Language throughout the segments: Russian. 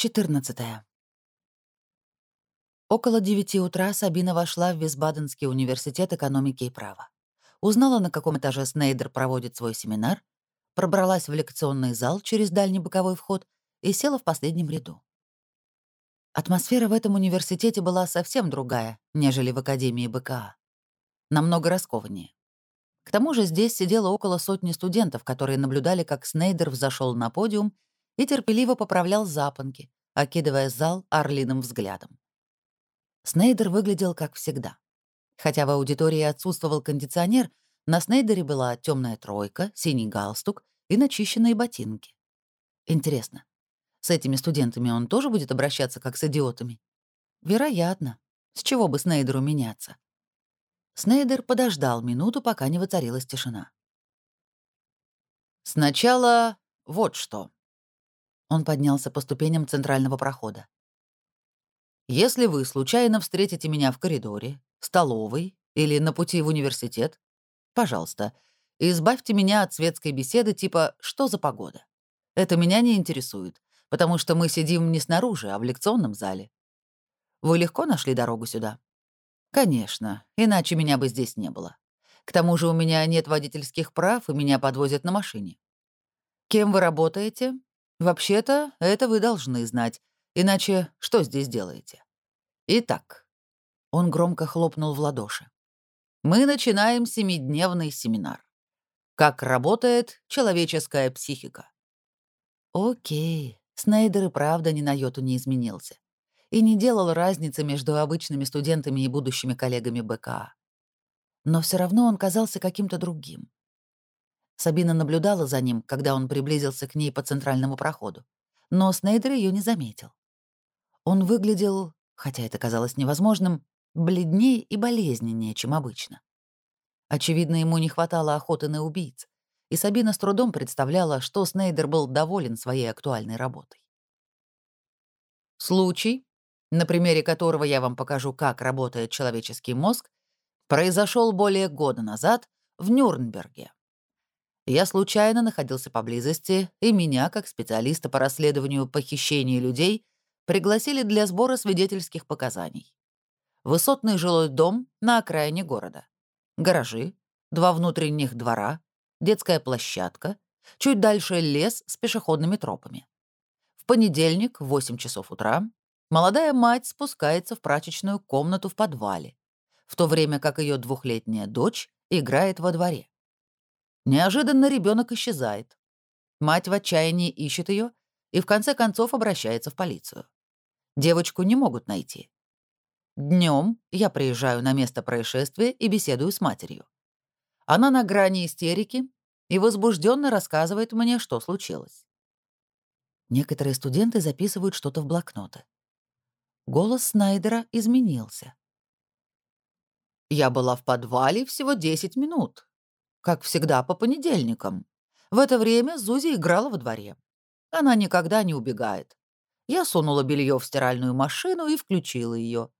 14. Около девяти утра Сабина вошла в Висбаденский университет экономики и права. Узнала, на каком этаже Снейдер проводит свой семинар, пробралась в лекционный зал через дальний боковой вход и села в последнем ряду. Атмосфера в этом университете была совсем другая, нежели в Академии БКА. Намного раскованнее. К тому же здесь сидело около сотни студентов, которые наблюдали, как Снейдер взошел на подиум и терпеливо поправлял запонки, окидывая зал орлиным взглядом. Снейдер выглядел как всегда. Хотя в аудитории отсутствовал кондиционер, на Снейдере была темная тройка, синий галстук и начищенные ботинки. Интересно, с этими студентами он тоже будет обращаться как с идиотами? Вероятно. С чего бы Снейдеру меняться? Снейдер подождал минуту, пока не воцарилась тишина. «Сначала вот что». Он поднялся по ступеням центрального прохода. «Если вы случайно встретите меня в коридоре, столовой или на пути в университет, пожалуйста, избавьте меня от светской беседы типа «что за погода?». Это меня не интересует потому что мы сидим не снаружи, а в лекционном зале. Вы легко нашли дорогу сюда? Конечно, иначе меня бы здесь не было. К тому же у меня нет водительских прав, и меня подвозят на машине. Кем вы работаете? Вообще-то, это вы должны знать. Иначе что здесь делаете? Итак, он громко хлопнул в ладоши. Мы начинаем семидневный семинар. Как работает человеческая психика? Окей, Снейдер и правда ни на йоту не изменился. И не делал разницы между обычными студентами и будущими коллегами БКА. Но все равно он казался каким-то другим. Сабина наблюдала за ним, когда он приблизился к ней по центральному проходу. Но Снейдер ее не заметил. Он выглядел, хотя это казалось невозможным, бледнее и болезненнее, чем обычно. Очевидно, ему не хватало охоты на убийц, и Сабина с трудом представляла, что Снейдер был доволен своей актуальной работой. Случай, на примере которого я вам покажу, как работает человеческий мозг, произошел более года назад в Нюрнберге. Я случайно находился поблизости, и меня, как специалиста по расследованию похищений людей, пригласили для сбора свидетельских показаний. Высотный жилой дом на окраине города. Гаражи, два внутренних двора, детская площадка, чуть дальше лес с пешеходными тропами. В понедельник в 8 часов утра молодая мать спускается в прачечную комнату в подвале, в то время как ее двухлетняя дочь играет во дворе. Неожиданно ребенок исчезает. Мать в отчаянии ищет ее и в конце концов обращается в полицию. Девочку не могут найти. Днем я приезжаю на место происшествия и беседую с матерью. Она на грани истерики и возбужденно рассказывает мне, что случилось. Некоторые студенты записывают что-то в блокноты. Голос Снайдера изменился. «Я была в подвале всего 10 минут. Как всегда, по понедельникам. В это время Зузи играла во дворе. Она никогда не убегает. Я сунула белье в стиральную машину и включила ее.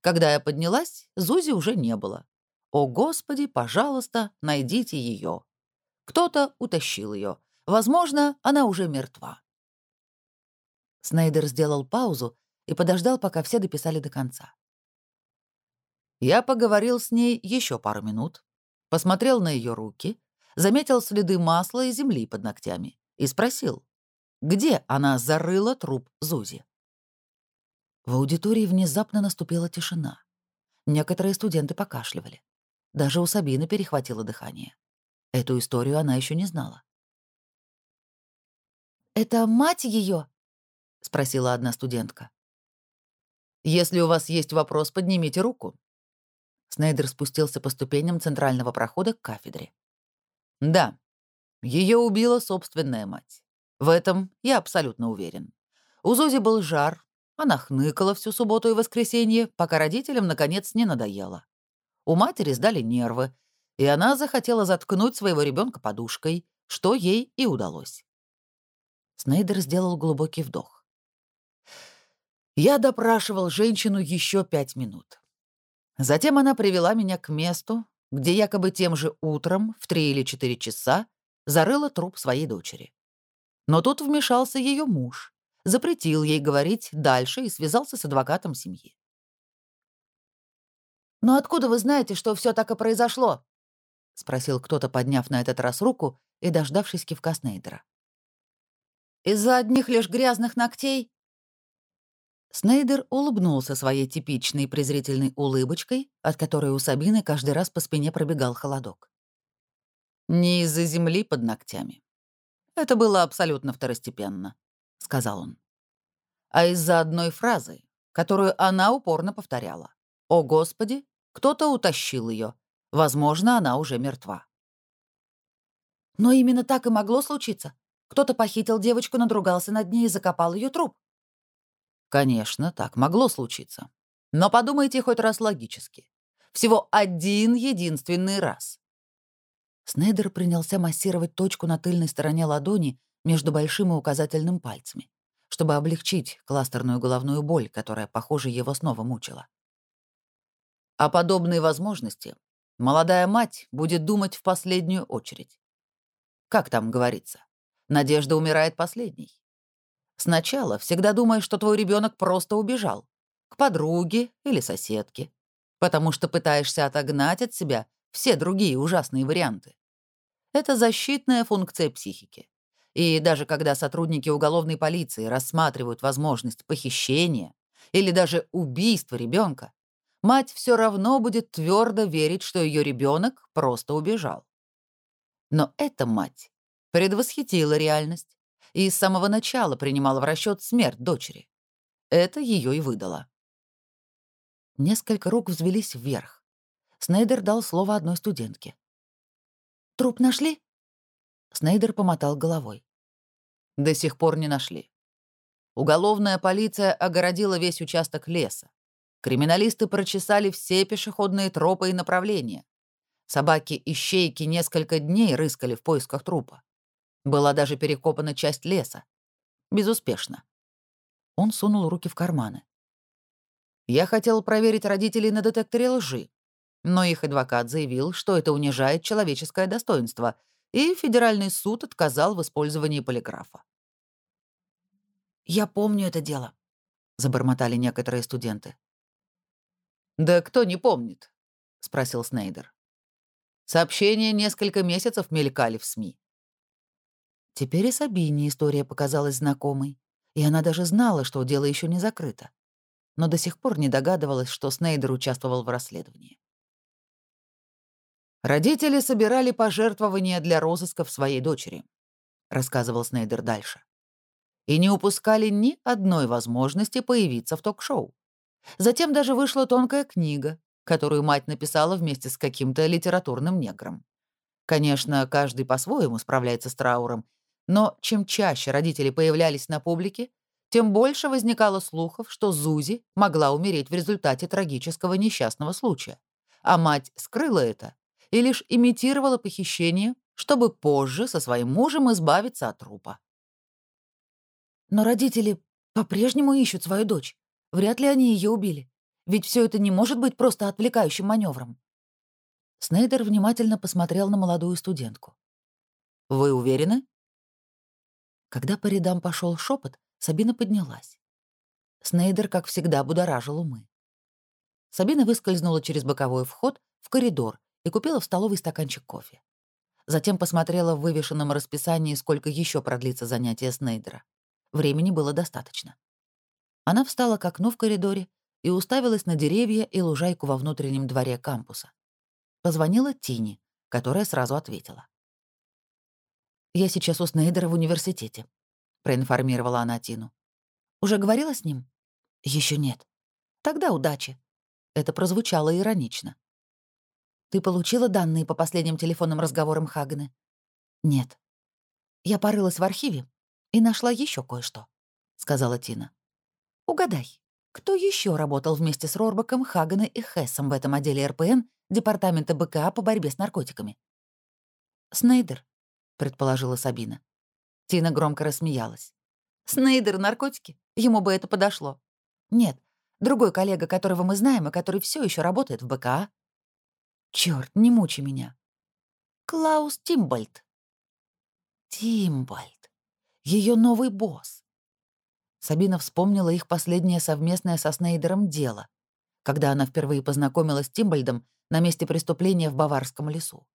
Когда я поднялась, Зузи уже не было. «О, Господи, пожалуйста, найдите ее». Кто-то утащил ее. Возможно, она уже мертва. Снайдер сделал паузу и подождал, пока все дописали до конца. Я поговорил с ней еще пару минут, посмотрел на ее руки, заметил следы масла и земли под ногтями и спросил, где она зарыла труп Зузи. В аудитории внезапно наступила тишина. Некоторые студенты покашливали. Даже у Сабины перехватило дыхание. Эту историю она еще не знала. «Это мать ее? спросила одна студентка. «Если у вас есть вопрос, поднимите руку». Снейдер спустился по ступеням центрального прохода к кафедре. «Да, ее убила собственная мать. В этом я абсолютно уверен. У Зози был жар, она хныкала всю субботу и воскресенье, пока родителям, наконец, не надоело. У матери сдали нервы, и она захотела заткнуть своего ребенка подушкой, что ей и удалось. Снейдер сделал глубокий вдох. Я допрашивал женщину еще пять минут. Затем она привела меня к месту, где якобы тем же утром в три или четыре часа зарыла труп своей дочери. Но тут вмешался ее муж, запретил ей говорить дальше и связался с адвокатом семьи. «Но откуда вы знаете, что все так и произошло?» — спросил кто-то, подняв на этот раз руку и дождавшись кивка Снейдера. «Из-за одних лишь грязных ногтей?» Снейдер улыбнулся своей типичной презрительной улыбочкой, от которой у Сабины каждый раз по спине пробегал холодок. «Не из-за земли под ногтями. Это было абсолютно второстепенно», — сказал он. «А из-за одной фразы, которую она упорно повторяла. «О, Господи, кто-то утащил ее. Возможно, она уже мертва». Но именно так и могло случиться. Кто-то похитил девочку, надругался над ней и закопал ее труп. Конечно, так могло случиться. Но подумайте хоть раз логически. Всего один единственный раз. Снейдер принялся массировать точку на тыльной стороне ладони между большим и указательным пальцами, чтобы облегчить кластерную головную боль, которая, похоже, его снова мучила. О подобной возможности молодая мать будет думать в последнюю очередь. Как там говорится? Надежда умирает последней. Сначала всегда думаешь, что твой ребенок просто убежал. К подруге или соседке. Потому что пытаешься отогнать от себя все другие ужасные варианты. Это защитная функция психики. И даже когда сотрудники уголовной полиции рассматривают возможность похищения или даже убийства ребенка, мать все равно будет твердо верить, что ее ребенок просто убежал. Но эта мать предвосхитила реальность и с самого начала принимала в расчет смерть дочери. Это ее и выдало. Несколько рук взвелись вверх. Снейдер дал слово одной студентке. «Труп нашли?» Снейдер помотал головой. «До сих пор не нашли. Уголовная полиция огородила весь участок леса. Криминалисты прочесали все пешеходные тропы и направления. Собаки-ищейки несколько дней рыскали в поисках трупа. Была даже перекопана часть леса. Безуспешно. Он сунул руки в карманы. Я хотел проверить родителей на детекторе лжи, но их адвокат заявил, что это унижает человеческое достоинство, и федеральный суд отказал в использовании полиграфа. «Я помню это дело», — забормотали некоторые студенты. «Да кто не помнит?» — спросил Снейдер. Сообщения несколько месяцев мелькали в СМИ. Теперь и Сабине история показалась знакомой, и она даже знала, что дело еще не закрыто, но до сих пор не догадывалась, что Снейдер участвовал в расследовании. «Родители собирали пожертвования для розысков своей дочери», — рассказывал Снейдер дальше, «и не упускали ни одной возможности появиться в ток-шоу. Затем даже вышла тонкая книга, которую мать написала вместе с каким-то литературным негром. Конечно, каждый по-своему справляется с трауром но чем чаще родители появлялись на публике, тем больше возникало слухов, что Зузи могла умереть в результате трагического несчастного случая, а мать скрыла это и лишь имитировала похищение, чтобы позже со своим мужем избавиться от трупа. Но родители по-прежнему ищут свою дочь. Вряд ли они ее убили. Ведь все это не может быть просто отвлекающим маневром. Снейдер внимательно посмотрел на молодую студентку. «Вы уверены?» Когда по рядам пошел шепот, Сабина поднялась. Снейдер, как всегда, будоражил умы. Сабина выскользнула через боковой вход в коридор и купила в столовой стаканчик кофе. Затем посмотрела в вывешенном расписании, сколько еще продлится занятие Снейдера. Времени было достаточно. Она встала к окну в коридоре и уставилась на деревья и лужайку во внутреннем дворе кампуса. Позвонила Тини, которая сразу ответила. «Я сейчас у Снейдера в университете», — проинформировала она Тину. «Уже говорила с ним?» Еще нет. Тогда удачи». Это прозвучало иронично. «Ты получила данные по последним телефонным разговорам Хагена?» «Нет». «Я порылась в архиве и нашла еще кое-что», — сказала Тина. «Угадай, кто еще работал вместе с Рорбаком, Хагена и Хессом в этом отделе РПН Департамента БКА по борьбе с наркотиками?» «Снейдер», предположила Сабина. Тина громко рассмеялась. «Снейдер наркотики? Ему бы это подошло». «Нет, другой коллега, которого мы знаем и который все еще работает в БКА». Черт, не мучи меня». «Клаус Тимбольд». «Тимбольд. Ее новый босс. Сабина вспомнила их последнее совместное со Снейдером дело, когда она впервые познакомилась с Тимбальдом на месте преступления в Баварском лесу.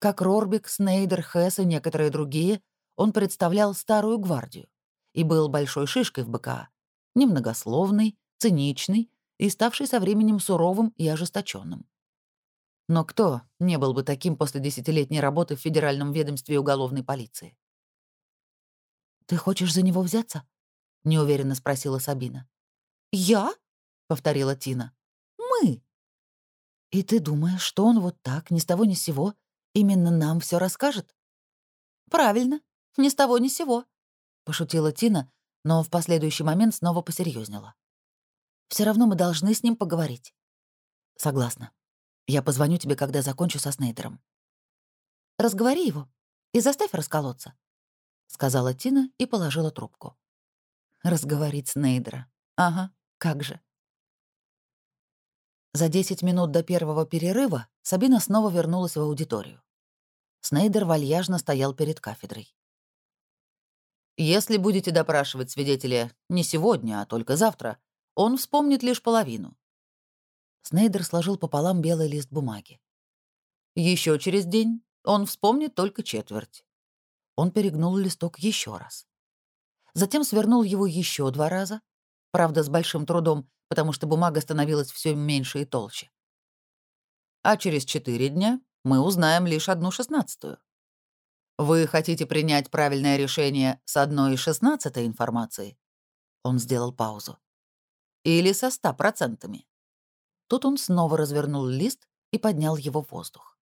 Как Рорбик, Снейдер, Хесс и некоторые другие, он представлял старую гвардию и был большой шишкой в БКА, немногословный, циничный и ставший со временем суровым и ожесточенным. Но кто не был бы таким после десятилетней работы в Федеральном ведомстве уголовной полиции? «Ты хочешь за него взяться?» — неуверенно спросила Сабина. «Я?» — повторила Тина. «Мы». «И ты думаешь, что он вот так, ни с того ни с сего, именно нам все расскажет?» «Правильно, ни с того ни с сего», — пошутила Тина, но в последующий момент снова посерьезнела. Все равно мы должны с ним поговорить». «Согласна. Я позвоню тебе, когда закончу со Снейдером». «Разговори его и заставь расколоться», — сказала Тина и положила трубку. «Разговорить Снейдера. Ага, как же». За 10 минут до первого перерыва Сабина снова вернулась в аудиторию. Снейдер вальяжно стоял перед кафедрой. «Если будете допрашивать свидетеля не сегодня, а только завтра, он вспомнит лишь половину. Снейдер сложил пополам белый лист бумаги. Еще через день он вспомнит только четверть. Он перегнул листок еще раз. Затем свернул его еще два раза, правда, с большим трудом, потому что бумага становилась все меньше и толще. А через четыре дня мы узнаем лишь одну шестнадцатую. Вы хотите принять правильное решение с одной шестнадцатой информацией? Он сделал паузу. Или со ста процентами. Тут он снова развернул лист и поднял его в воздух.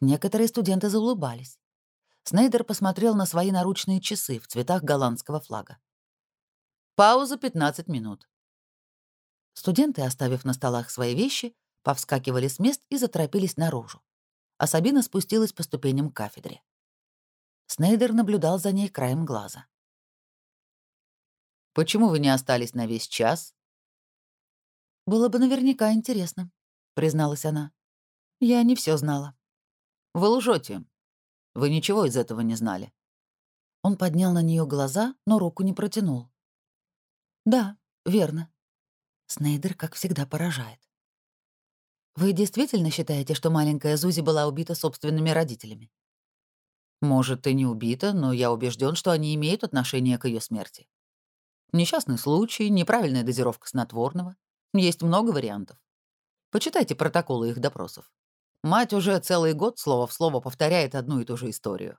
Некоторые студенты заулыбались. Снейдер посмотрел на свои наручные часы в цветах голландского флага. Пауза 15 минут. Студенты, оставив на столах свои вещи, повскакивали с мест и заторопились наружу. А Сабина спустилась по ступеням к кафедре. Снейдер наблюдал за ней краем глаза. «Почему вы не остались на весь час?» «Было бы наверняка интересно», — призналась она. «Я не все знала». «Вы лжете. Вы ничего из этого не знали». Он поднял на нее глаза, но руку не протянул. «Да, верно». Снейдер, как всегда, поражает. «Вы действительно считаете, что маленькая Зузи была убита собственными родителями?» «Может, и не убита, но я убежден, что они имеют отношение к ее смерти. Несчастный случай, неправильная дозировка снотворного, есть много вариантов. Почитайте протоколы их допросов. Мать уже целый год слово в слово повторяет одну и ту же историю.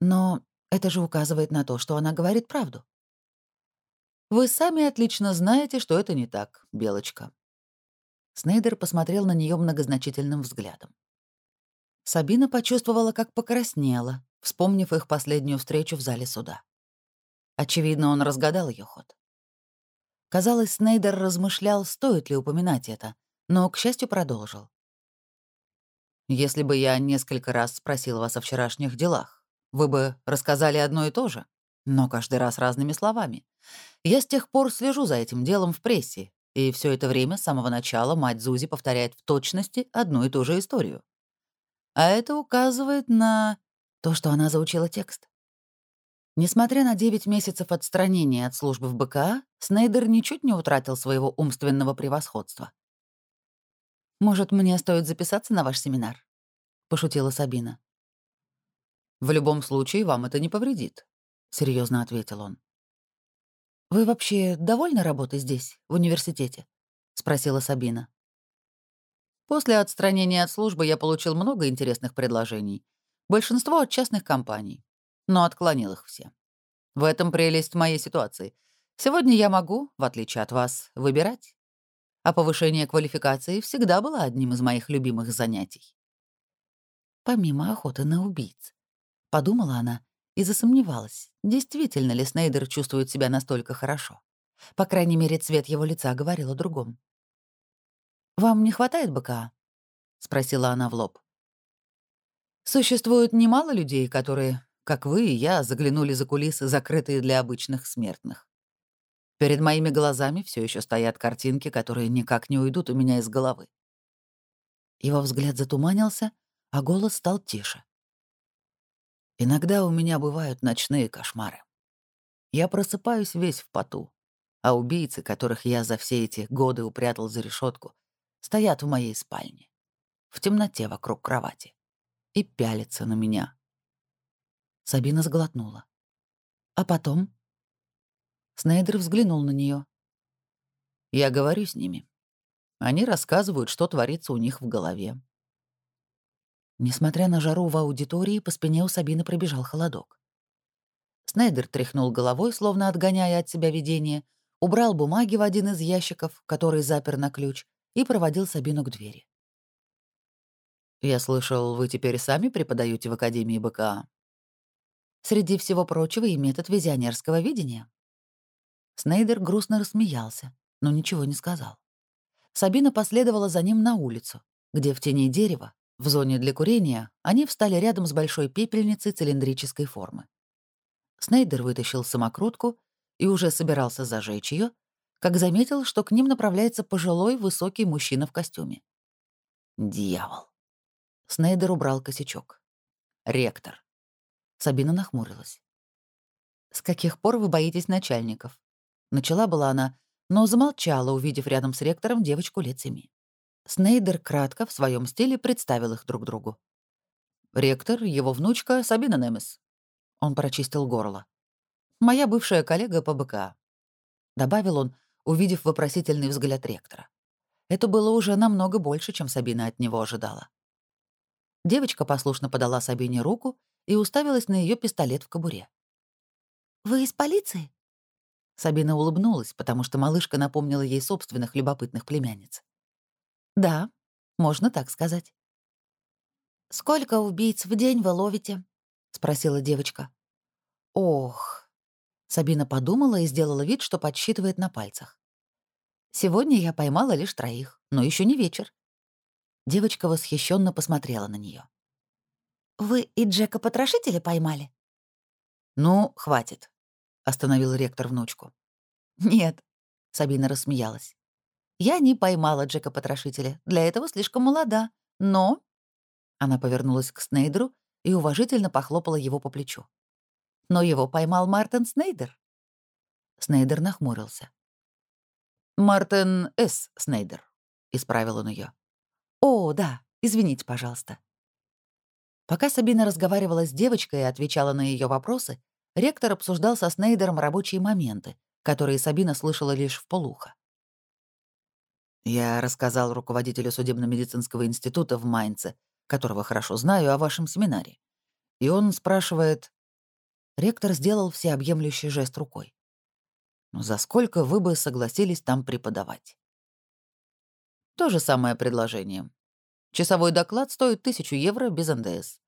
Но это же указывает на то, что она говорит правду. Вы сами отлично знаете, что это не так, Белочка. Снейдер посмотрел на нее многозначительным взглядом. Сабина почувствовала, как покраснела, вспомнив их последнюю встречу в зале суда. Очевидно, он разгадал ее ход. Казалось, Снейдер размышлял, стоит ли упоминать это, но, к счастью, продолжил. «Если бы я несколько раз спросил вас о вчерашних делах, вы бы рассказали одно и то же, но каждый раз разными словами. Я с тех пор слежу за этим делом в прессе, и все это время, с самого начала, мать Зузи повторяет в точности одну и ту же историю. А это указывает на то, что она заучила текст. Несмотря на 9 месяцев отстранения от службы в БКА, Снейдер ничуть не утратил своего умственного превосходства. «Может, мне стоит записаться на ваш семинар?» — пошутила Сабина. «В любом случае, вам это не повредит», — серьезно ответил он. «Вы вообще довольны работой здесь, в университете?» — спросила Сабина. «После отстранения от службы я получил много интересных предложений. Большинство от частных компаний но отклонил их все. В этом прелесть моей ситуации. Сегодня я могу, в отличие от вас, выбирать. А повышение квалификации всегда было одним из моих любимых занятий. Помимо охоты на убийц. Подумала она и засомневалась, действительно ли Снейдер чувствует себя настолько хорошо. По крайней мере, цвет его лица говорил о другом. «Вам не хватает БКА?» — спросила она в лоб. «Существует немало людей, которые как вы и я заглянули за кулисы, закрытые для обычных смертных. Перед моими глазами все еще стоят картинки, которые никак не уйдут у меня из головы. Его взгляд затуманился, а голос стал тише. Иногда у меня бывают ночные кошмары. Я просыпаюсь весь в поту, а убийцы, которых я за все эти годы упрятал за решетку, стоят в моей спальне, в темноте вокруг кровати, и пялятся на меня. Сабина сглотнула. А потом? Снейдер взглянул на нее. Я говорю с ними. Они рассказывают, что творится у них в голове. Несмотря на жару в аудитории, по спине у Сабины пробежал холодок. Снейдер тряхнул головой, словно отгоняя от себя видение, убрал бумаги в один из ящиков, который запер на ключ, и проводил Сабину к двери. «Я слышал, вы теперь сами преподаете в Академии БКА?» «Среди всего прочего и метод визионерского видения». Снейдер грустно рассмеялся, но ничего не сказал. Сабина последовала за ним на улицу, где в тени дерева, в зоне для курения, они встали рядом с большой пепельницей цилиндрической формы. Снейдер вытащил самокрутку и уже собирался зажечь ее, как заметил, что к ним направляется пожилой высокий мужчина в костюме. Дьявол. Снейдер убрал косячок. Ректор. Сабина нахмурилась. «С каких пор вы боитесь начальников?» Начала была она, но замолчала, увидев рядом с ректором девочку лет семи. Снейдер кратко в своем стиле представил их друг другу. Ректор, его внучка Сабина Немес. Он прочистил горло. «Моя бывшая коллега по БК», — добавил он, увидев вопросительный взгляд ректора. Это было уже намного больше, чем Сабина от него ожидала. Девочка послушно подала Сабине руку и уставилась на ее пистолет в кобуре. «Вы из полиции?» Сабина улыбнулась, потому что малышка напомнила ей собственных любопытных племянниц. «Да, можно так сказать». «Сколько убийц в день вы ловите?» — спросила девочка. «Ох». Сабина подумала и сделала вид, что подсчитывает на пальцах. «Сегодня я поймала лишь троих, но еще не вечер. Девочка восхищенно посмотрела на нее. «Вы и Джека Потрошителя поймали?» «Ну, хватит», — остановил ректор внучку. «Нет», — Сабина рассмеялась. «Я не поймала Джека Потрошителя. Для этого слишком молода. Но...» Она повернулась к Снейдеру и уважительно похлопала его по плечу. «Но его поймал Мартин Снейдер». Снейдер нахмурился. «Мартин С. Снейдер», — исправил он ее. «О, да, извините, пожалуйста». Пока Сабина разговаривала с девочкой и отвечала на ее вопросы, ректор обсуждал со Снейдером рабочие моменты, которые Сабина слышала лишь в полухо. «Я рассказал руководителю судебно-медицинского института в Майнце, которого хорошо знаю, о вашем семинаре. И он спрашивает...» Ректор сделал всеобъемлющий жест рукой. «За сколько вы бы согласились там преподавать?» То же самое предложение. Часовой доклад стоит 1000 евро без НДС.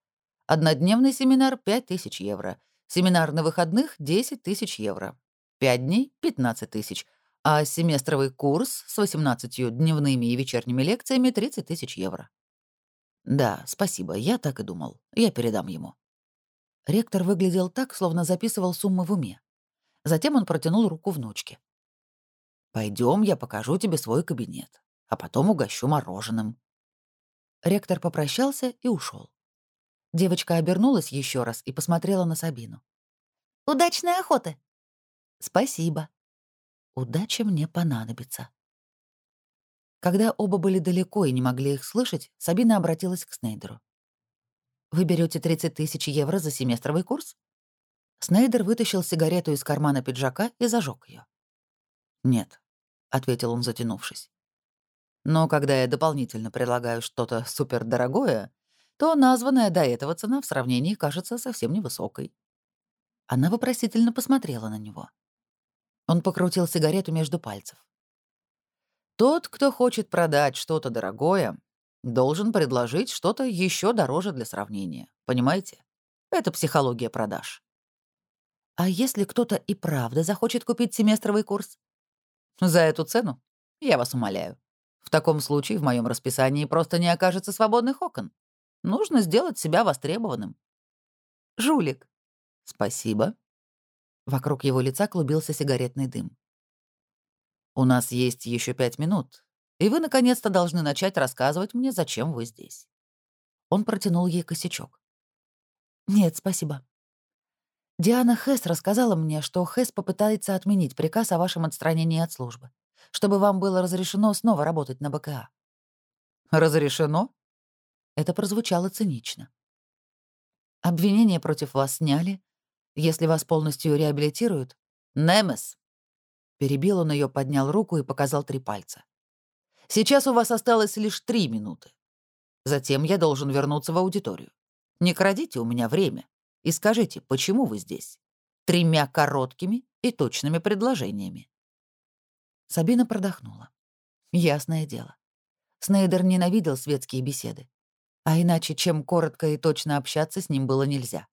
Однодневный семинар — 5000 евро. Семинар на выходных — 10 тысяч евро. Пять дней — 15 тысяч. А семестровый курс с 18 дневными и вечерними лекциями — 30 тысяч евро. Да, спасибо, я так и думал. Я передам ему. Ректор выглядел так, словно записывал суммы в уме. Затем он протянул руку внучке. Пойдем, я покажу тебе свой кабинет а потом угощу мороженым». Ректор попрощался и ушел. Девочка обернулась еще раз и посмотрела на Сабину. «Удачной охоты!» «Спасибо. Удача мне понадобится». Когда оба были далеко и не могли их слышать, Сабина обратилась к Снейдеру. «Вы берете 30 тысяч евро за семестровый курс?» Снейдер вытащил сигарету из кармана пиджака и зажег ее. «Нет», — ответил он, затянувшись. Но когда я дополнительно предлагаю что-то супердорогое, то названная до этого цена в сравнении кажется совсем невысокой. Она вопросительно посмотрела на него. Он покрутил сигарету между пальцев. Тот, кто хочет продать что-то дорогое, должен предложить что-то еще дороже для сравнения. Понимаете? Это психология продаж. А если кто-то и правда захочет купить семестровый курс? За эту цену? Я вас умоляю. В таком случае в моем расписании просто не окажется свободных окон. Нужно сделать себя востребованным. Жулик. Спасибо. Вокруг его лица клубился сигаретный дым. У нас есть еще пять минут, и вы наконец-то должны начать рассказывать мне, зачем вы здесь. Он протянул ей косячок. Нет, спасибо. Диана Хэс рассказала мне, что Хэс попытается отменить приказ о вашем отстранении от службы, чтобы вам было разрешено снова работать на БКА. Разрешено? Это прозвучало цинично. Обвинения против вас сняли. Если вас полностью реабилитируют... Немес! Перебил он ее, поднял руку и показал три пальца. Сейчас у вас осталось лишь три минуты. Затем я должен вернуться в аудиторию. Не крадите у меня время и скажите, почему вы здесь? Тремя короткими и точными предложениями. Сабина продохнула. Ясное дело. Снейдер ненавидел светские беседы. А иначе, чем коротко и точно общаться, с ним было нельзя.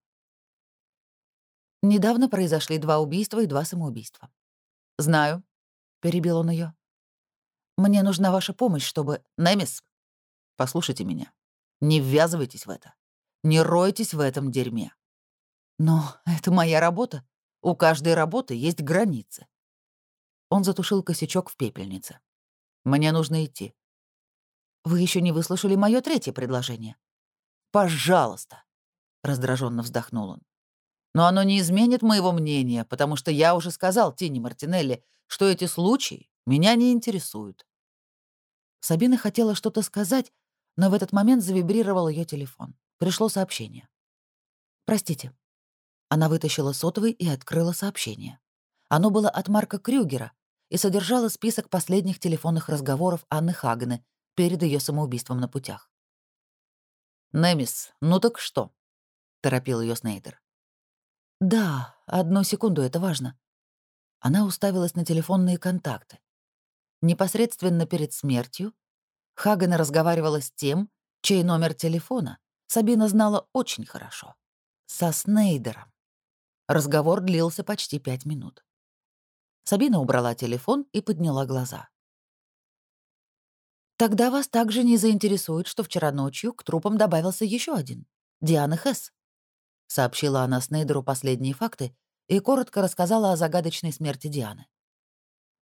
Недавно произошли два убийства и два самоубийства. «Знаю», — перебил он ее. «Мне нужна ваша помощь, чтобы...» «Немис, послушайте меня. Не ввязывайтесь в это. Не ройтесь в этом дерьме. Но это моя работа. У каждой работы есть границы. Он затушил косячок в пепельнице. Мне нужно идти. Вы еще не выслушали мое третье предложение. Пожалуйста, раздраженно вздохнул он. Но оно не изменит моего мнения, потому что я уже сказал Тине Мартинелли, что эти случаи меня не интересуют. Сабина хотела что-то сказать, но в этот момент завибрировал ее телефон. Пришло сообщение. «Простите, она вытащила сотовый и открыла сообщение. Оно было от Марка Крюгера и содержало список последних телефонных разговоров Анны Хагены перед ее самоубийством на путях. «Немис, ну так что?» — торопил ее Снейдер. «Да, одну секунду, это важно». Она уставилась на телефонные контакты. Непосредственно перед смертью Хагена разговаривала с тем, чей номер телефона Сабина знала очень хорошо. Со Снейдером. Разговор длился почти пять минут. Сабина убрала телефон и подняла глаза. «Тогда вас также не заинтересует, что вчера ночью к трупам добавился еще один — Диана Хесс», — сообщила она Снейдеру последние факты и коротко рассказала о загадочной смерти Дианы.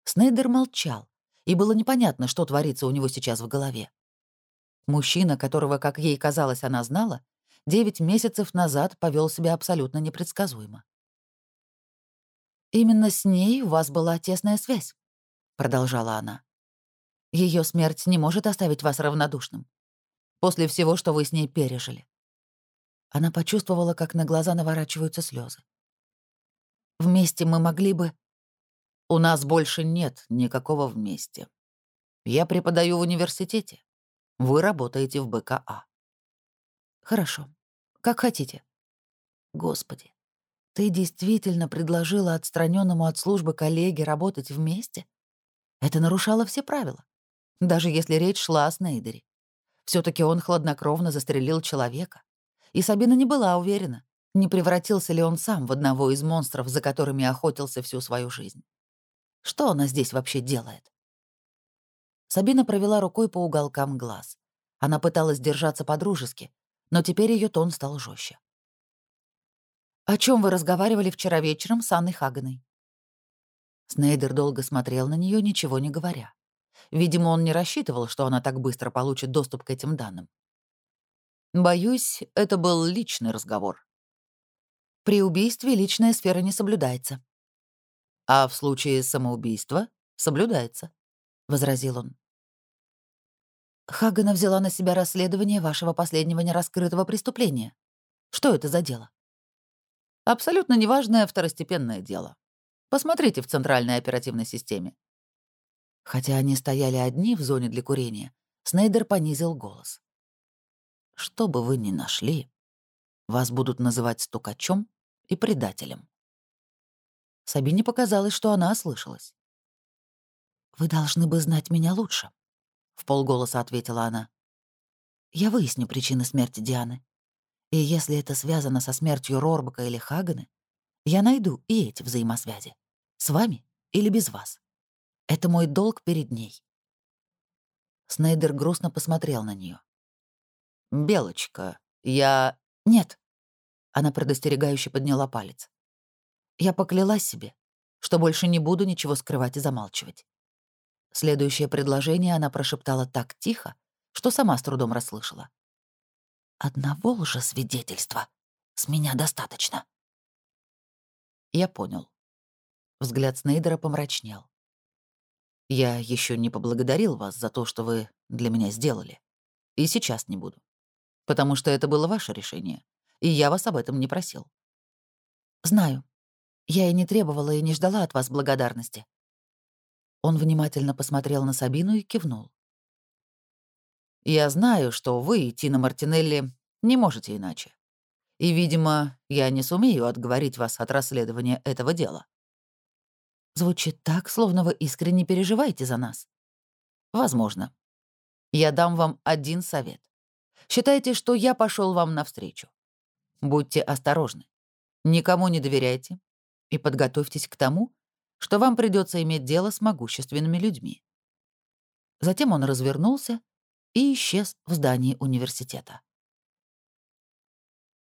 Снейдер молчал, и было непонятно, что творится у него сейчас в голове. Мужчина, которого, как ей казалось, она знала, девять месяцев назад повел себя абсолютно непредсказуемо. «Именно с ней у вас была тесная связь», — продолжала она. Ее смерть не может оставить вас равнодушным. После всего, что вы с ней пережили». Она почувствовала, как на глаза наворачиваются слезы. «Вместе мы могли бы...» «У нас больше нет никакого вместе. Я преподаю в университете. Вы работаете в БКА. Хорошо. Как хотите. Господи, ты действительно предложила отстраненному от службы коллеге работать вместе? Это нарушало все правила. Даже если речь шла о Снейдере. все таки он хладнокровно застрелил человека. И Сабина не была уверена, не превратился ли он сам в одного из монстров, за которыми охотился всю свою жизнь. Что она здесь вообще делает? Сабина провела рукой по уголкам глаз. Она пыталась держаться по-дружески, но теперь ее тон стал жестче. «О чем вы разговаривали вчера вечером с Анной Хаганой?» Снейдер долго смотрел на нее, ничего не говоря. Видимо, он не рассчитывал, что она так быстро получит доступ к этим данным. «Боюсь, это был личный разговор». «При убийстве личная сфера не соблюдается». «А в случае самоубийства соблюдается», — возразил он. Хагана взяла на себя расследование вашего последнего нераскрытого преступления. Что это за дело? Абсолютно неважное второстепенное дело. Посмотрите в центральной оперативной системе. Хотя они стояли одни в зоне для курения, Снейдер понизил голос. «Что бы вы ни нашли, вас будут называть стукачом и предателем». Сабине показалось, что она ослышалась. «Вы должны бы знать меня лучше», — в полголоса ответила она. «Я выясню причины смерти Дианы. И если это связано со смертью Рорбака или Хаганы, я найду и эти взаимосвязи. С вами или без вас. Это мой долг перед ней. Снейдер грустно посмотрел на нее. «Белочка, я...» «Нет». Она предостерегающе подняла палец. «Я поклялась себе, что больше не буду ничего скрывать и замалчивать». Следующее предложение она прошептала так тихо, что сама с трудом расслышала. «Одного лжесвидетельства с меня достаточно». Я понял. Взгляд Снейдера помрачнел. Я еще не поблагодарил вас за то, что вы для меня сделали. И сейчас не буду. Потому что это было ваше решение, и я вас об этом не просил. Знаю. Я и не требовала, и не ждала от вас благодарности. Он внимательно посмотрел на Сабину и кивнул. «Я знаю, что вы, Тина Мартинелли, не можете иначе. И, видимо, я не сумею отговорить вас от расследования этого дела». Звучит так, словно вы искренне переживаете за нас. Возможно. Я дам вам один совет. Считайте, что я пошел вам навстречу. Будьте осторожны. Никому не доверяйте и подготовьтесь к тому, что вам придется иметь дело с могущественными людьми. Затем он развернулся и исчез в здании университета.